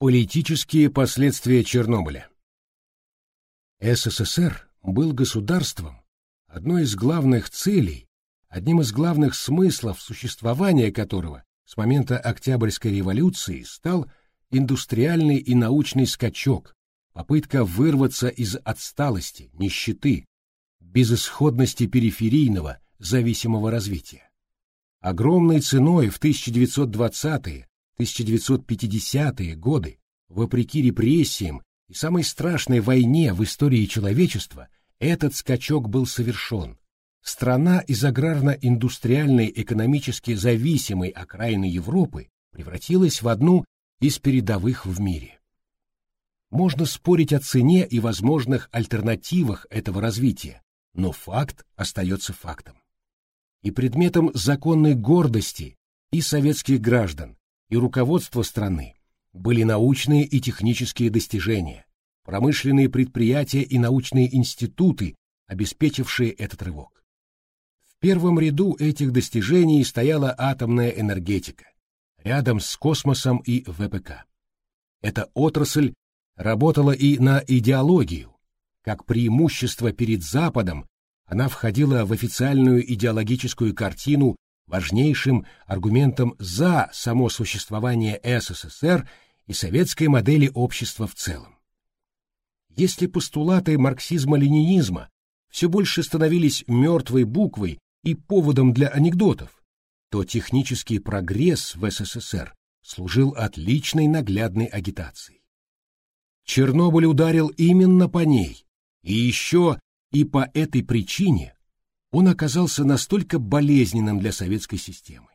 Политические последствия Чернобыля СССР был государством, одной из главных целей, одним из главных смыслов существования которого с момента Октябрьской революции стал индустриальный и научный скачок, попытка вырваться из отсталости, нищеты, безысходности периферийного, зависимого развития. Огромной ценой в 1920-е, 1950-е годы, вопреки репрессиям и самой страшной войне в истории человечества, этот скачок был совершен. Страна из аграрно-индустриальной экономически зависимой окраины Европы превратилась в одну из передовых в мире. Можно спорить о цене и возможных альтернативах этого развития, но факт остается фактом. И предметом законной гордости и советских граждан, и руководства страны были научные и технические достижения, промышленные предприятия и научные институты, обеспечившие этот рывок. В первом ряду этих достижений стояла атомная энергетика, рядом с космосом и ВПК. Эта отрасль работала и на идеологию. Как преимущество перед Западом, она входила в официальную идеологическую картину важнейшим аргументом за само существование СССР и советской модели общества в целом. Если постулаты марксизма-ленинизма все больше становились мертвой буквой и поводом для анекдотов, то технический прогресс в СССР служил отличной наглядной агитацией. Чернобыль ударил именно по ней, и еще и по этой причине он оказался настолько болезненным для советской системы.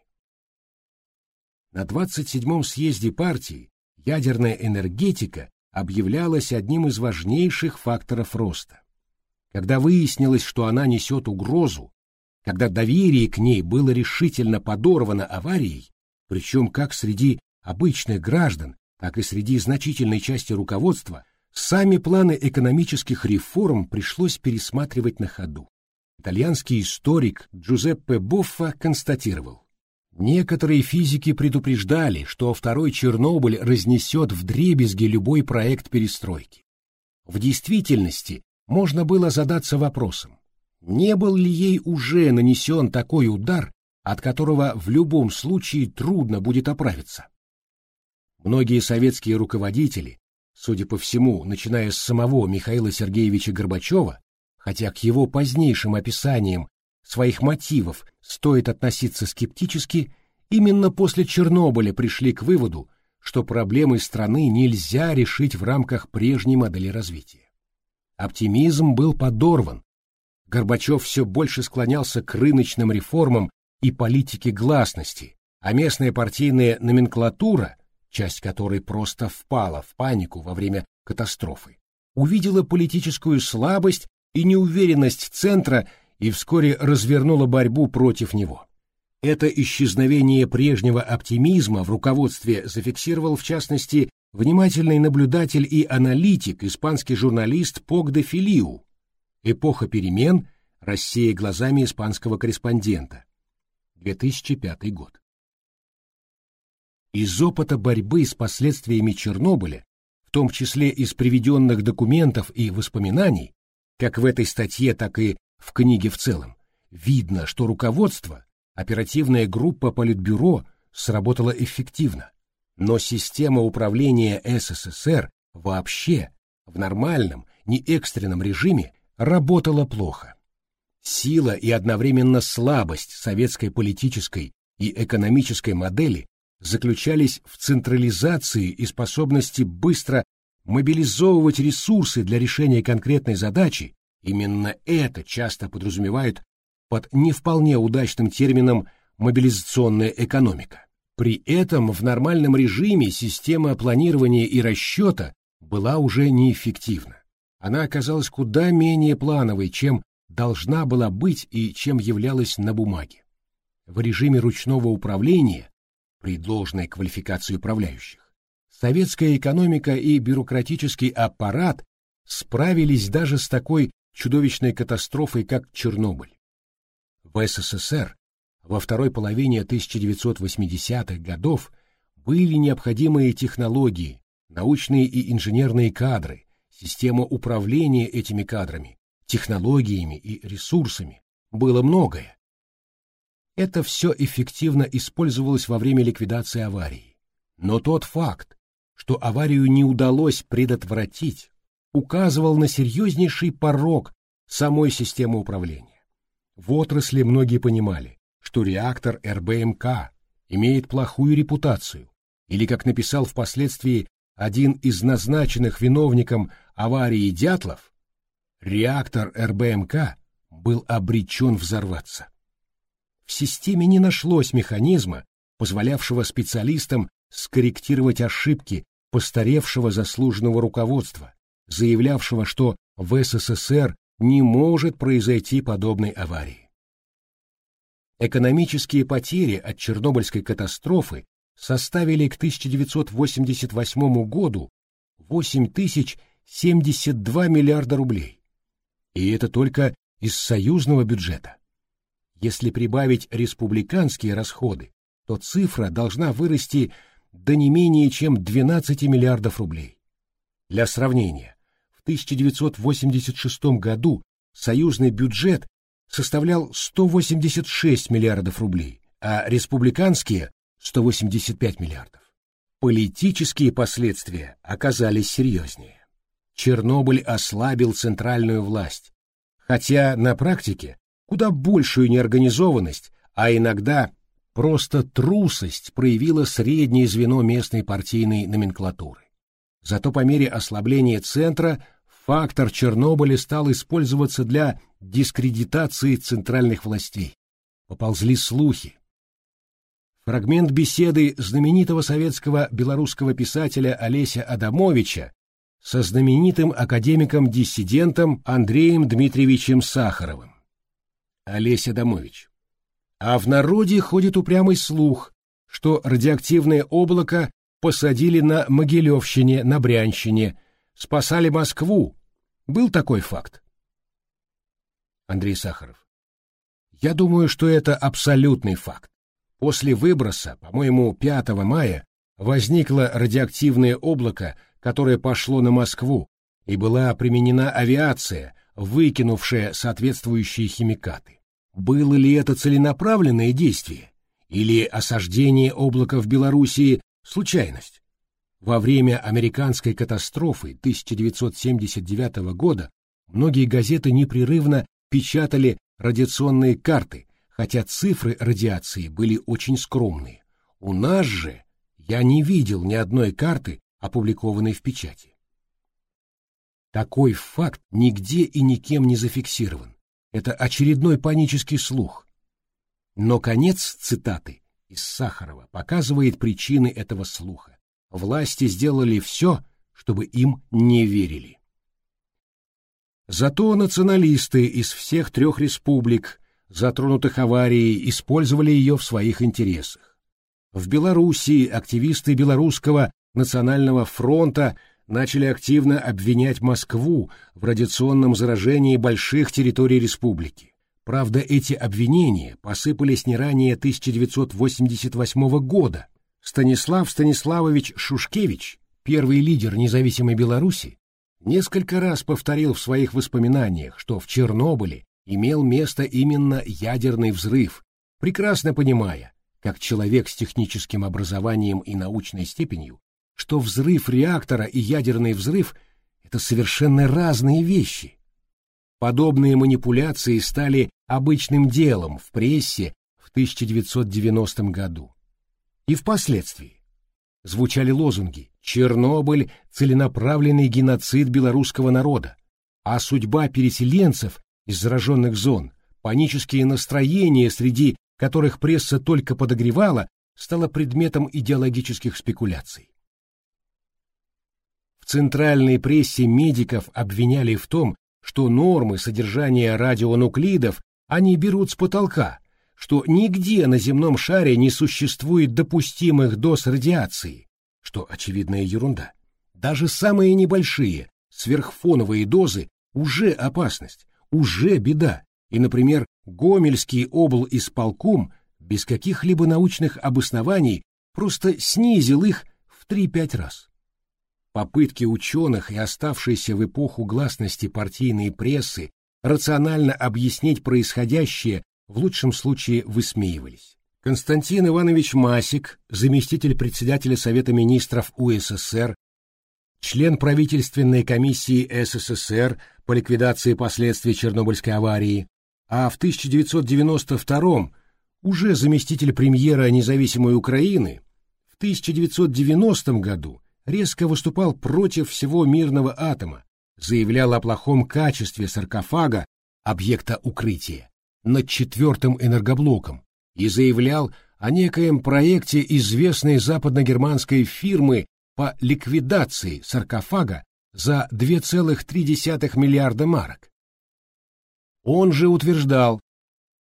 На 27-м съезде партии ядерная энергетика объявлялась одним из важнейших факторов роста. Когда выяснилось, что она несет угрозу, когда доверие к ней было решительно подорвано аварией, причем как среди обычных граждан, так и среди значительной части руководства, сами планы экономических реформ пришлось пересматривать на ходу. Итальянский историк Джузеппе Боффа констатировал, некоторые физики предупреждали, что второй Чернобыль разнесет вдребезги любой проект перестройки. В действительности можно было задаться вопросом, не был ли ей уже нанесен такой удар, от которого в любом случае трудно будет оправиться. Многие советские руководители, судя по всему, начиная с самого Михаила Сергеевича Горбачева, хотя к его позднейшим описаниям своих мотивов стоит относиться скептически, именно после Чернобыля пришли к выводу, что проблемы страны нельзя решить в рамках прежней модели развития. Оптимизм был подорван, Горбачев все больше склонялся к рыночным реформам и политике гласности, а местная партийная номенклатура, часть которой просто впала в панику во время катастрофы, увидела политическую слабость и неуверенность центра и вскоре развернула борьбу против него. Это исчезновение прежнего оптимизма в руководстве зафиксировал в частности внимательный наблюдатель и аналитик, испанский журналист Пог де Филиу, Эпоха перемен. Россия глазами испанского корреспондента. 2005 год. Из опыта борьбы с последствиями Чернобыля, в том числе из приведенных документов и воспоминаний, как в этой статье, так и в книге в целом, видно, что руководство, оперативная группа Политбюро сработала эффективно, но система управления СССР вообще в нормальном, не экстренном режиме работала плохо. Сила и одновременно слабость советской политической и экономической модели заключались в централизации и способности быстро мобилизовывать ресурсы для решения конкретной задачи, именно это часто подразумевает под не вполне удачным термином мобилизационная экономика. При этом в нормальном режиме система планирования и расчета была уже неэффективна она оказалась куда менее плановой, чем должна была быть и чем являлась на бумаге. В режиме ручного управления, при должной квалификации управляющих, советская экономика и бюрократический аппарат справились даже с такой чудовищной катастрофой, как Чернобыль. В СССР во второй половине 1980-х годов были необходимые технологии, научные и инженерные кадры, система управления этими кадрами, технологиями и ресурсами, было многое. Это все эффективно использовалось во время ликвидации аварии. Но тот факт, что аварию не удалось предотвратить, указывал на серьезнейший порог самой системы управления. В отрасли многие понимали, что реактор РБМК имеет плохую репутацию, или, как написал впоследствии один из назначенных виновником аварии Дятлов, реактор РБМК был обречен взорваться. В системе не нашлось механизма, позволявшего специалистам скорректировать ошибки постаревшего заслуженного руководства, заявлявшего, что в СССР не может произойти подобной аварии. Экономические потери от Чернобыльской катастрофы составили к 1988 году 8072 миллиарда рублей. И это только из союзного бюджета. Если прибавить республиканские расходы, то цифра должна вырасти до не менее чем 12 миллиардов рублей. Для сравнения, в 1986 году союзный бюджет составлял 186 миллиардов рублей, а республиканские 185 миллиардов. Политические последствия оказались серьезнее. Чернобыль ослабил центральную власть, хотя на практике куда большую неорганизованность, а иногда просто трусость проявило среднее звено местной партийной номенклатуры. Зато по мере ослабления центра фактор Чернобыля стал использоваться для дискредитации центральных властей. Поползли слухи, Фрагмент беседы знаменитого советского белорусского писателя Олеся Адамовича со знаменитым академиком-диссидентом Андреем Дмитриевичем Сахаровым. Олесь Адамович. А в народе ходит упрямый слух, что радиоактивное облако посадили на Могилевщине, на Брянщине, спасали Москву. Был такой факт? Андрей Сахаров. Я думаю, что это абсолютный факт. После выброса, по-моему, 5 мая, возникло радиоактивное облако, которое пошло на Москву, и была применена авиация, выкинувшая соответствующие химикаты. Было ли это целенаправленное действие? Или осаждение облака в Белоруссии – случайность? Во время американской катастрофы 1979 года многие газеты непрерывно печатали радиационные карты, хотя цифры радиации были очень скромные. У нас же я не видел ни одной карты, опубликованной в печати. Такой факт нигде и никем не зафиксирован. Это очередной панический слух. Но конец цитаты из Сахарова показывает причины этого слуха. Власти сделали все, чтобы им не верили. Зато националисты из всех трех республик затронутых аварией, использовали ее в своих интересах. В Белоруссии активисты Белорусского национального фронта начали активно обвинять Москву в радиационном заражении больших территорий республики. Правда, эти обвинения посыпались не ранее 1988 года. Станислав Станиславович Шушкевич, первый лидер независимой Беларуси, несколько раз повторил в своих воспоминаниях, что в Чернобыле имел место именно ядерный взрыв, прекрасно понимая, как человек с техническим образованием и научной степенью, что взрыв реактора и ядерный взрыв — это совершенно разные вещи. Подобные манипуляции стали обычным делом в прессе в 1990 году. И впоследствии звучали лозунги «Чернобыль – целенаправленный геноцид белорусского народа», а судьба переселенцев из зараженных зон, панические настроения, среди которых пресса только подогревала, стало предметом идеологических спекуляций. В центральной прессе медиков обвиняли в том, что нормы содержания радионуклидов они берут с потолка, что нигде на земном шаре не существует допустимых доз радиации, что очевидная ерунда. Даже самые небольшие, сверхфоновые дозы уже опасность, уже беда, и, например, Гомельский обл. исполком без каких-либо научных обоснований просто снизил их в 3-5 раз. Попытки ученых и оставшиеся в эпоху гласности партийной прессы рационально объяснить происходящее в лучшем случае высмеивались. Константин Иванович Масик, заместитель председателя Совета министров УССР, член правительственной комиссии СССР по ликвидации последствий Чернобыльской аварии, а в 1992 уже заместитель премьера независимой Украины, в 1990 году резко выступал против всего мирного атома, заявлял о плохом качестве саркофага, объекта укрытия, над четвертым энергоблоком и заявлял о некоем проекте известной западногерманской фирмы по ликвидации саркофага за 2,3 миллиарда марок. Он же утверждал,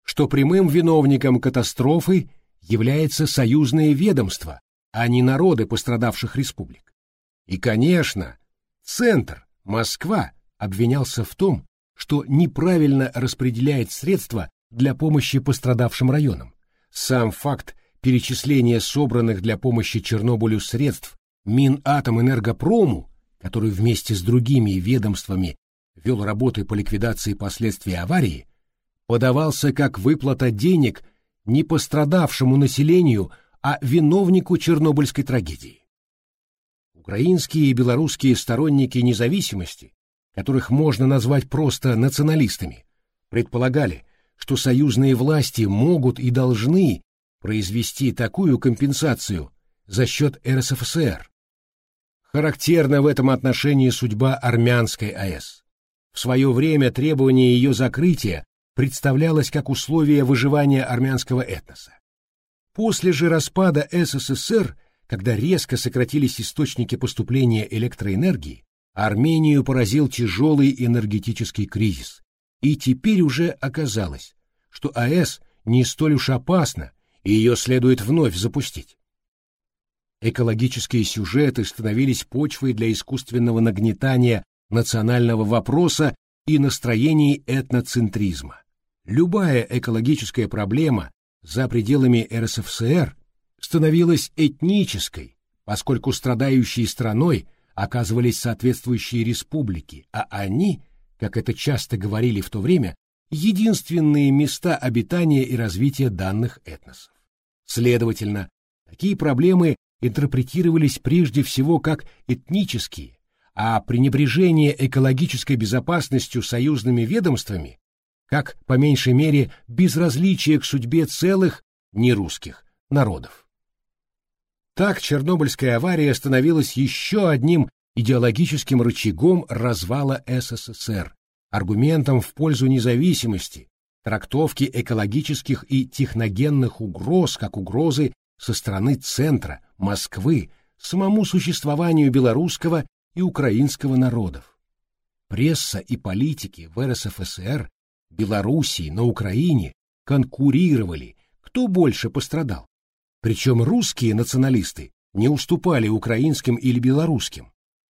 что прямым виновником катастрофы является союзное ведомство, а не народы пострадавших республик. И, конечно, Центр, Москва, обвинялся в том, что неправильно распределяет средства для помощи пострадавшим районам. Сам факт перечисления собранных для помощи Чернобылю средств Минатомэнергопрому, который вместе с другими ведомствами вел работы по ликвидации последствий аварии, подавался как выплата денег не пострадавшему населению, а виновнику Чернобыльской трагедии. Украинские и белорусские сторонники независимости, которых можно назвать просто националистами, предполагали, что союзные власти могут и должны произвести такую компенсацию за счет РСФСР. Характерна в этом отношении судьба армянской АЭС. В свое время требование ее закрытия представлялось как условие выживания армянского этноса. После же распада СССР, когда резко сократились источники поступления электроэнергии, Армению поразил тяжелый энергетический кризис, и теперь уже оказалось, что АЭС не столь уж опасна, и ее следует вновь запустить. Экологические сюжеты становились почвой для искусственного нагнетания национального вопроса и настроений этноцентризма. Любая экологическая проблема за пределами РСФСР становилась этнической, поскольку страдающей страной оказывались соответствующие республики, а они, как это часто говорили в то время, единственные места обитания и развития данных этносов. Следовательно, такие проблемы интерпретировались прежде всего как этнические, а пренебрежение экологической безопасностью союзными ведомствами как, по меньшей мере, безразличие к судьбе целых нерусских народов. Так Чернобыльская авария становилась еще одним идеологическим рычагом развала СССР, аргументом в пользу независимости, трактовки экологических и техногенных угроз как угрозы со стороны центра, Москвы, самому существованию белорусского и украинского народов. Пресса и политики в РСФСР, Белоруссии, на Украине конкурировали, кто больше пострадал. Причем русские националисты не уступали украинским или белорусским.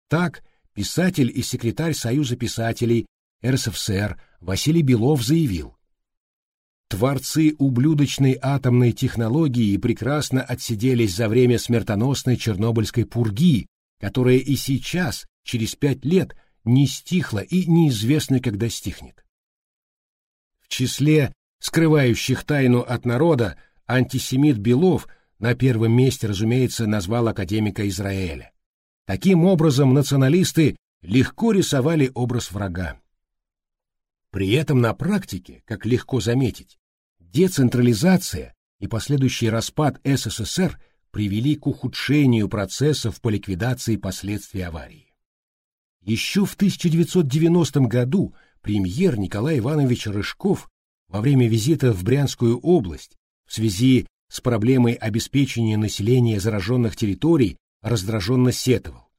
Так, писатель и секретарь Союза писателей РСФСР Василий Белов заявил, Творцы ублюдочной атомной технологии прекрасно отсиделись за время смертоносной Чернобыльской пурги, которая и сейчас, через пять лет, не стихла и неизвестно, когда стихнет. В числе скрывающих тайну от народа антисемит Белов на первом месте, разумеется, назвал академика Израиля. Таким образом, националисты легко рисовали образ врага. При этом на практике, как легко заметить, децентрализация и последующий распад СССР привели к ухудшению процессов по ликвидации последствий аварии. Еще в 1990 году премьер Николай Иванович Рыжков во время визита в Брянскую область в связи с проблемой обеспечения населения зараженных территорий раздраженно сетовал.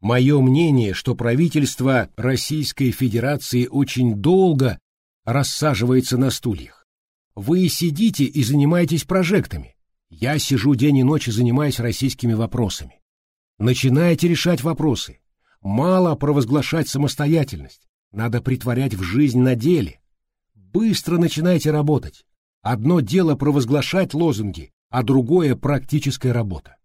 Мое мнение, что правительство Российской Федерации очень долго рассаживается на стульях. Вы сидите и занимаетесь прожектами. Я сижу день и ночь и занимаюсь российскими вопросами. Начинайте решать вопросы. Мало провозглашать самостоятельность. Надо притворять в жизнь на деле. Быстро начинайте работать. Одно дело провозглашать лозунги, а другое — практическая работа.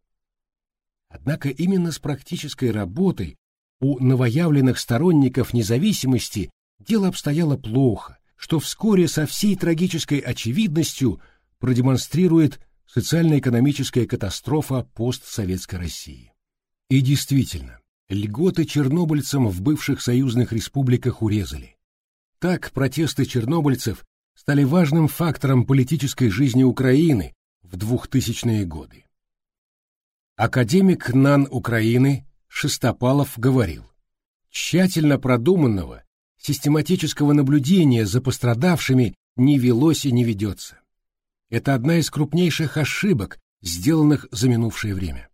Однако именно с практической работой у новоявленных сторонников независимости дело обстояло плохо, что вскоре со всей трагической очевидностью продемонстрирует социально-экономическая катастрофа постсоветской России. И действительно, льготы чернобыльцам в бывших союзных республиках урезали. Так протесты чернобыльцев стали важным фактором политической жизни Украины в 2000-е годы. Академик НАН Украины Шестопалов говорил, тщательно продуманного, систематического наблюдения за пострадавшими не велось и не ведется. Это одна из крупнейших ошибок, сделанных за минувшее время.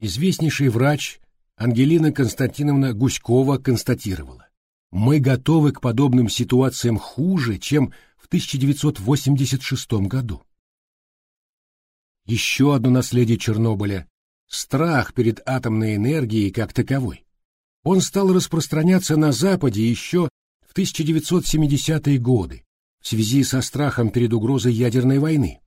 Известнейший врач Ангелина Константиновна Гуськова констатировала, мы готовы к подобным ситуациям хуже, чем в 1986 году. Еще одно наследие Чернобыля – страх перед атомной энергией как таковой. Он стал распространяться на Западе еще в 1970-е годы в связи со страхом перед угрозой ядерной войны.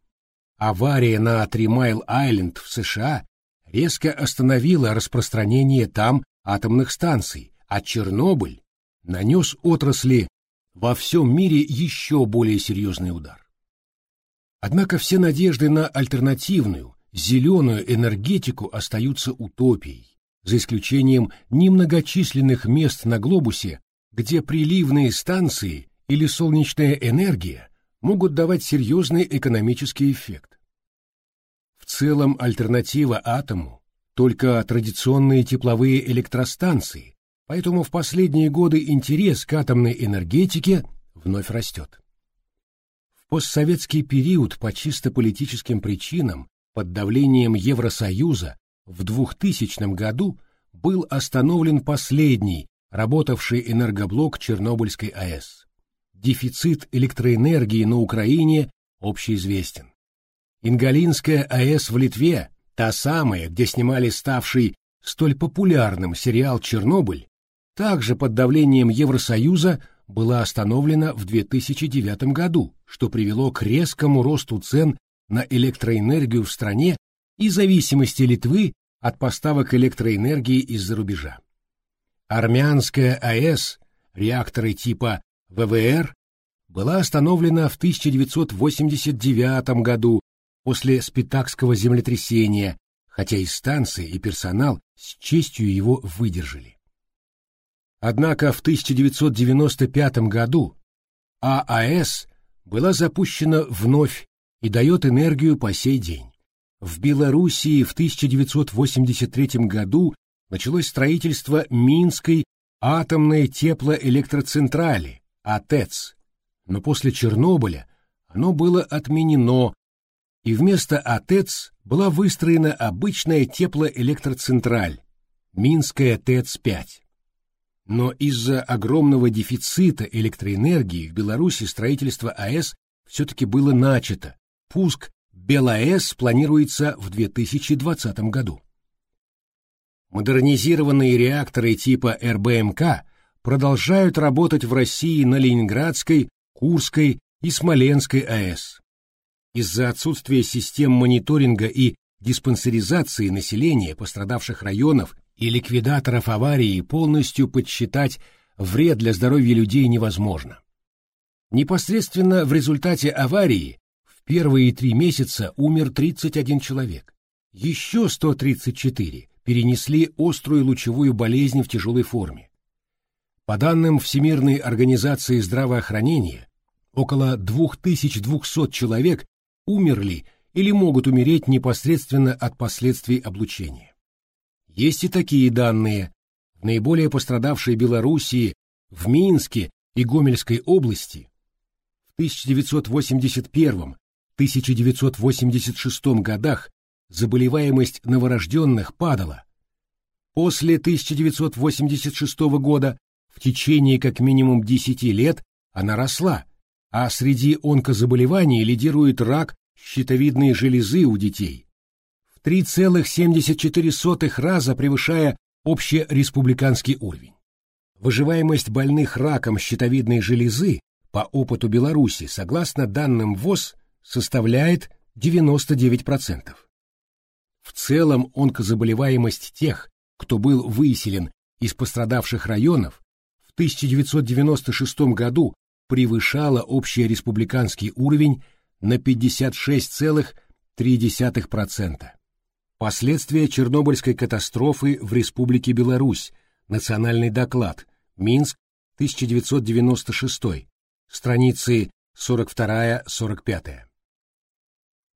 Авария на Тримайл-Айленд в США резко остановила распространение там атомных станций, а Чернобыль нанес отрасли во всем мире еще более серьезный удар. Однако все надежды на альтернативную, зеленую энергетику остаются утопией, за исключением немногочисленных мест на глобусе, где приливные станции или солнечная энергия могут давать серьезный экономический эффект. В целом альтернатива атому – только традиционные тепловые электростанции, поэтому в последние годы интерес к атомной энергетике вновь растет постсоветский период по чисто политическим причинам под давлением Евросоюза в 2000 году был остановлен последний, работавший энергоблок Чернобыльской АЭС. Дефицит электроэнергии на Украине общеизвестен. Ингалинская АЭС в Литве, та самая, где снимали ставший столь популярным сериал «Чернобыль», также под давлением Евросоюза была остановлена в 2009 году, что привело к резкому росту цен на электроэнергию в стране и зависимости Литвы от поставок электроэнергии из-за рубежа. Армянская АЭС, реакторы типа ВВР, была остановлена в 1989 году после Спитакского землетрясения, хотя и станции, и персонал с честью его выдержали. Однако в 1995 году ААС была запущена вновь и дает энергию по сей день. В Белоруссии в 1983 году началось строительство Минской атомной теплоэлектроцентрали, АТЭЦ, но после Чернобыля оно было отменено, и вместо АТЭЦ была выстроена обычная теплоэлектроцентраль, Минская ТЭЦ-5. Но из-за огромного дефицита электроэнергии в Беларуси строительство АЭС все-таки было начато. Пуск БелАЭС планируется в 2020 году. Модернизированные реакторы типа РБМК продолжают работать в России на Ленинградской, Курской и Смоленской АЭС. Из-за отсутствия систем мониторинга и диспансеризации населения пострадавших районов и ликвидаторов аварии полностью подсчитать вред для здоровья людей невозможно. Непосредственно в результате аварии в первые три месяца умер 31 человек. Еще 134 перенесли острую лучевую болезнь в тяжелой форме. По данным Всемирной организации здравоохранения, около 2200 человек умерли или могут умереть непосредственно от последствий облучения. Есть и такие данные. В наиболее пострадавшей Белоруссии, в Минске и Гомельской области в 1981-1986 годах заболеваемость новорожденных падала. После 1986 года в течение как минимум 10 лет она росла, а среди онкозаболеваний лидирует рак щитовидной железы у детей, 3,74 раза превышая общереспубликанский уровень. Выживаемость больных раком щитовидной железы по опыту Беларуси, согласно данным ВОЗ, составляет 99%. В целом онкозаболеваемость тех, кто был выселен из пострадавших районов, в 1996 году превышала общий республиканский уровень на 56,3%. Последствия Чернобыльской катастрофы в Республике Беларусь. Национальный доклад. Минск, 1996. Страницы 42-45.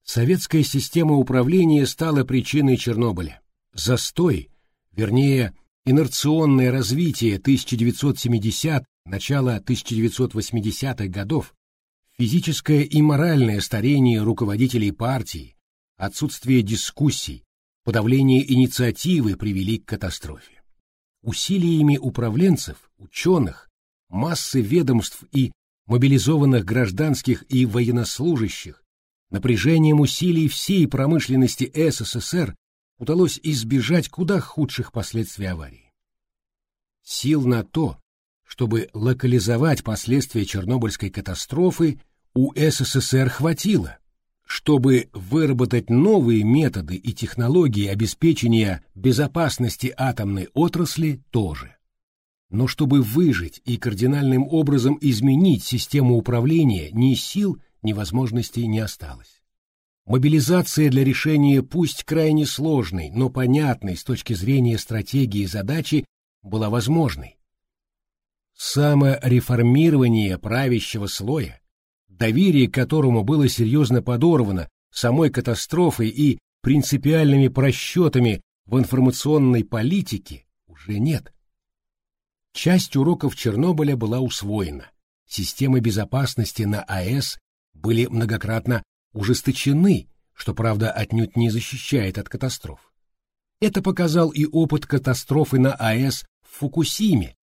Советская система управления стала причиной Чернобыля. Застой, вернее, инерционное развитие 1970 начала 1980-х годов, физическое и моральное старение руководителей партии, отсутствие дискуссий, подавление инициативы привели к катастрофе. Усилиями управленцев, ученых, массы ведомств и мобилизованных гражданских и военнослужащих, напряжением усилий всей промышленности СССР удалось избежать куда худших последствий аварии. Сил на то, чтобы локализовать последствия Чернобыльской катастрофы, у СССР хватило, чтобы выработать новые методы и технологии обеспечения безопасности атомной отрасли тоже. Но чтобы выжить и кардинальным образом изменить систему управления, ни сил, ни возможностей не осталось. Мобилизация для решения пусть крайне сложной, но понятной с точки зрения стратегии задачи была возможной. Самореформирование правящего слоя, доверие которому было серьезно подорвано самой катастрофой и принципиальными просчетами в информационной политике, уже нет. Часть уроков Чернобыля была усвоена. Системы безопасности на АЭС были многократно ужесточены, что, правда, отнюдь не защищает от катастроф. Это показал и опыт катастрофы на АЭС в Фукусиме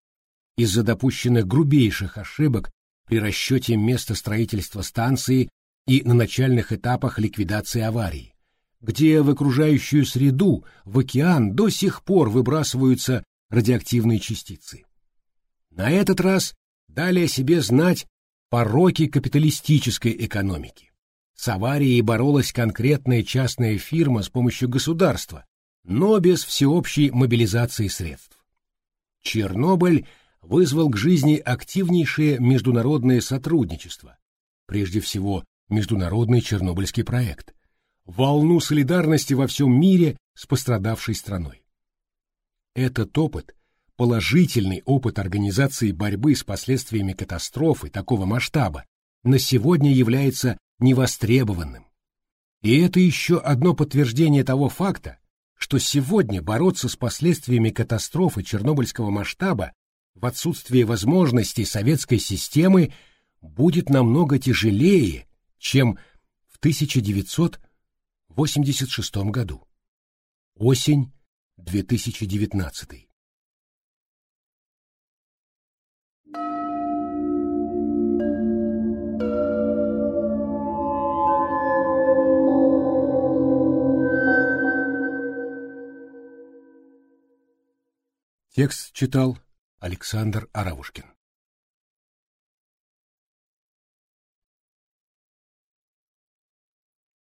из-за допущенных грубейших ошибок при расчете места строительства станции и на начальных этапах ликвидации аварии, где в окружающую среду, в океан до сих пор выбрасываются радиоактивные частицы. На этот раз дали о себе знать пороки капиталистической экономики. С аварией боролась конкретная частная фирма с помощью государства, но без всеобщей мобилизации средств. Чернобыль вызвал к жизни активнейшее международное сотрудничество, прежде всего Международный Чернобыльский проект, волну солидарности во всем мире с пострадавшей страной. Этот опыт, положительный опыт организации борьбы с последствиями катастрофы такого масштаба, на сегодня является невостребованным. И это еще одно подтверждение того факта, что сегодня бороться с последствиями катастрофы чернобыльского масштаба в отсутствие возможностей советской системы будет намного тяжелее, чем в 1986 году. Осень 2019. Текст читал Александр Аравушкин